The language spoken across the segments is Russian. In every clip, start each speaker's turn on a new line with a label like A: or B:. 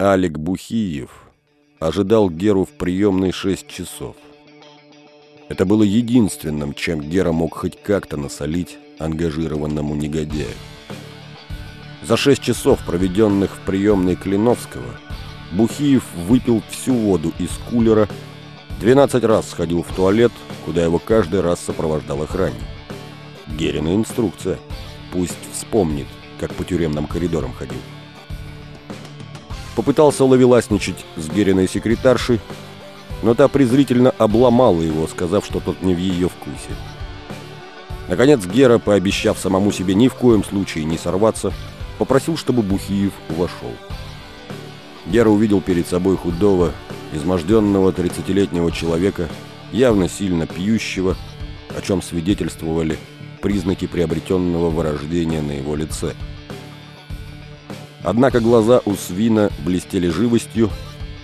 A: Алик Бухиев ожидал Геру в приемной 6 часов. Это было единственным, чем Гера мог хоть как-то насолить ангажированному негодяю. За шесть часов, проведенных в приемной Клиновского, Бухиев выпил всю воду из кулера, 12 раз сходил в туалет, куда его каждый раз сопровождал охранник. Герина инструкция. Пусть вспомнит, как по тюремным коридорам ходил. Попытался ловеласничать с Гериной секретаршей, но та презрительно обломала его, сказав, что тот не в ее вкусе. Наконец Гера, пообещав самому себе ни в коем случае не сорваться, попросил, чтобы Бухиев вошел. Гера увидел перед собой худого, изможденного 30-летнего человека, явно сильно пьющего, о чем свидетельствовали признаки приобретенного вырождения на его лице. Однако глаза у свина блестели живостью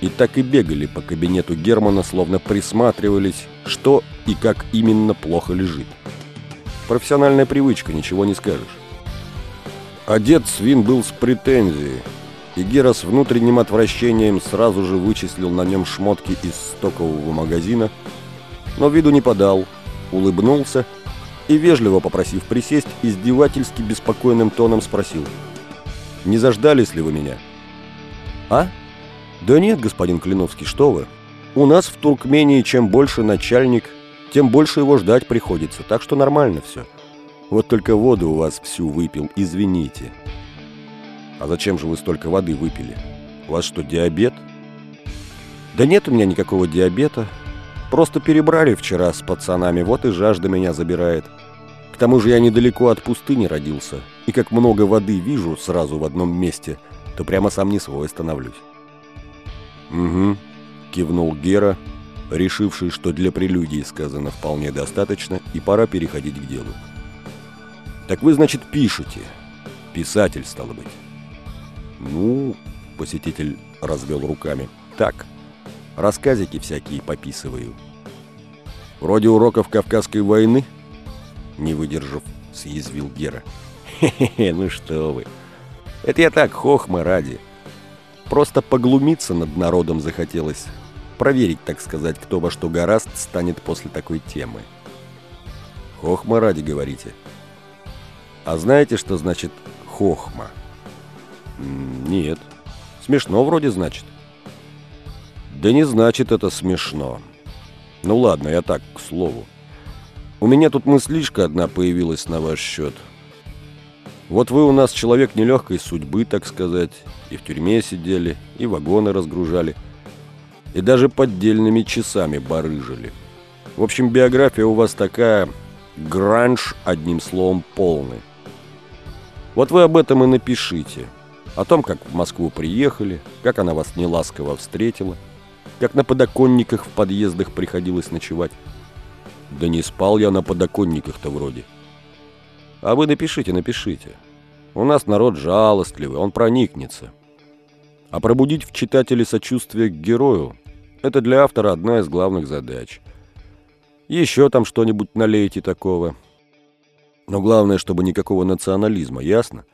A: и так и бегали по кабинету Германа, словно присматривались, что и как именно плохо лежит. Профессиональная привычка, ничего не скажешь. Одет свин был с претензией, и Гера с внутренним отвращением сразу же вычислил на нем шмотки из стокового магазина, но виду не подал, улыбнулся и, вежливо попросив присесть, издевательски беспокойным тоном спросил. «Не заждались ли вы меня?» «А? Да нет, господин Клиновский, что вы. У нас в Туркмении чем больше начальник, тем больше его ждать приходится, так что нормально все. Вот только воду у вас всю выпил, извините». «А зачем же вы столько воды выпили? У вас что, диабет?» «Да нет у меня никакого диабета. Просто перебрали вчера с пацанами, вот и жажда меня забирает. К тому же я недалеко от пустыни родился, и как много воды вижу сразу в одном месте, то прямо сам не свой становлюсь». «Угу», — кивнул Гера, решивший, что для прелюдии сказано вполне достаточно, и пора переходить к делу. «Так вы, значит, пишете. Писатель, стало быть». «Ну...» — посетитель развел руками. «Так, рассказики всякие пописываю». «Вроде уроков Кавказской войны?» Не выдержав, съязвил Гера. «Хе-хе, ну что вы! Это я так, хохма ради. Просто поглумиться над народом захотелось. Проверить, так сказать, кто во что гораст станет после такой темы. Хохма ради, говорите? А знаете, что значит хохма?» «Нет. Смешно вроде значит». «Да не значит это смешно. Ну ладно, я так, к слову. У меня тут мыслишка одна появилась на ваш счет. Вот вы у нас человек нелегкой судьбы, так сказать, и в тюрьме сидели, и вагоны разгружали, и даже поддельными часами барыжили. В общем, биография у вас такая гранж, одним словом, полный. Вот вы об этом и напишите» о том, как в Москву приехали, как она вас неласково встретила, как на подоконниках в подъездах приходилось ночевать. Да не спал я на подоконниках-то вроде. А вы напишите, напишите. У нас народ жалостливый, он проникнется. А пробудить в читателе сочувствие к герою – это для автора одна из главных задач. Еще там что-нибудь налейте такого. Но главное, чтобы никакого национализма, ясно?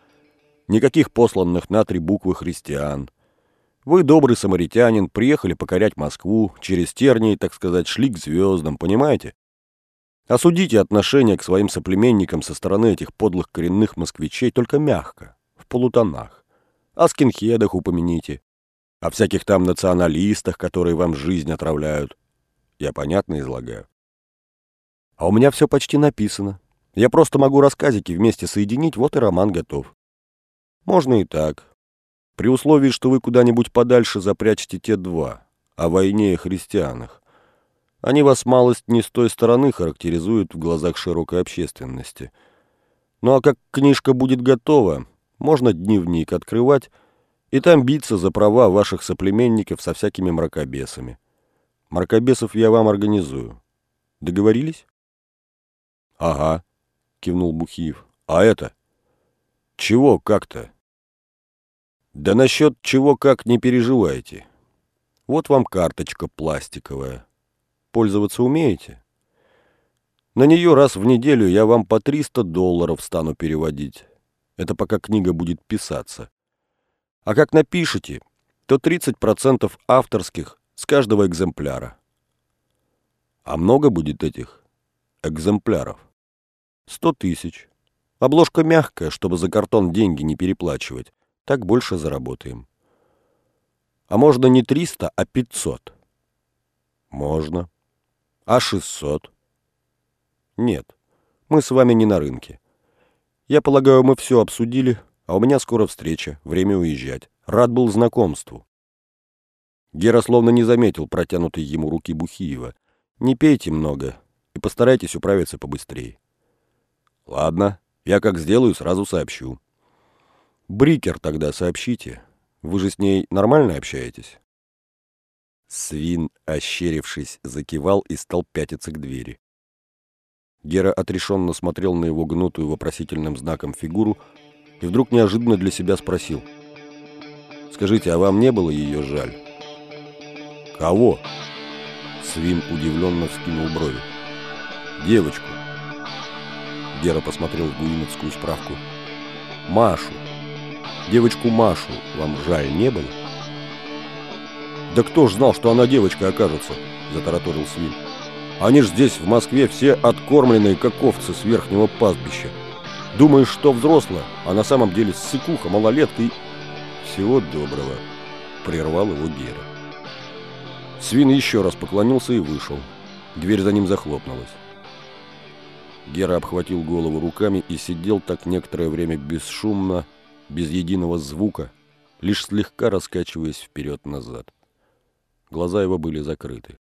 A: Никаких посланных на три буквы христиан. Вы, добрый самаритянин, приехали покорять Москву, через тернии, так сказать, шли к звездам, понимаете? Осудите отношение к своим соплеменникам со стороны этих подлых коренных москвичей только мягко, в полутонах. О скинхедах упомяните, о всяких там националистах, которые вам жизнь отравляют. Я понятно излагаю. А у меня все почти написано. Я просто могу рассказики вместе соединить, вот и роман готов. Можно и так. При условии, что вы куда-нибудь подальше запрячете те два, о войне и христианах. Они вас малость не с той стороны характеризуют в глазах широкой общественности. Ну а как книжка будет готова, можно дневник открывать и там биться за права ваших соплеменников со всякими мракобесами. Мракобесов я вам организую. Договорились? — Ага, — кивнул Бухиев. — А это? Чего как-то? Да насчет чего как не переживайте. Вот вам карточка пластиковая. Пользоваться умеете? На нее раз в неделю я вам по 300 долларов стану переводить. Это пока книга будет писаться. А как напишете, то 30% авторских с каждого экземпляра. А много будет этих экземпляров? 100 тысяч. Обложка мягкая, чтобы за картон деньги не переплачивать. Так больше заработаем. А можно не 300, а 500? Можно. А 600? Нет, мы с вами не на рынке. Я полагаю, мы все обсудили, а у меня скоро встреча, время уезжать. Рад был знакомству. Гера словно не заметил протянутой ему руки Бухиева. Не пейте много и постарайтесь управиться побыстрее. Ладно, я как сделаю, сразу сообщу. Брикер тогда сообщите. Вы же с ней нормально общаетесь? Свин, ощерившись, закивал и стал пятиться к двери. Гера отрешенно смотрел на его гнутую вопросительным знаком фигуру и вдруг неожиданно для себя спросил. «Скажите, а вам не было ее жаль?» «Кого?» Свин удивленно вскинул брови. «Девочку». Гера посмотрел в гуинецкую справку. «Машу. Девочку Машу вам жаль не было?» «Да кто ж знал, что она девочкой окажется?» – затараторил Свин. Они ж здесь, в Москве, все откормленные, как овцы с верхнего пастбища. Думаешь, что взрослая, а на самом деле ссыкуха, малолетка и... Всего доброго, прервал его Гера. Свин еще раз поклонился и вышел. Дверь за ним захлопнулась. Гера обхватил голову руками и сидел так некоторое время бесшумно, без единого звука, лишь слегка раскачиваясь вперед-назад. Глаза его были закрыты.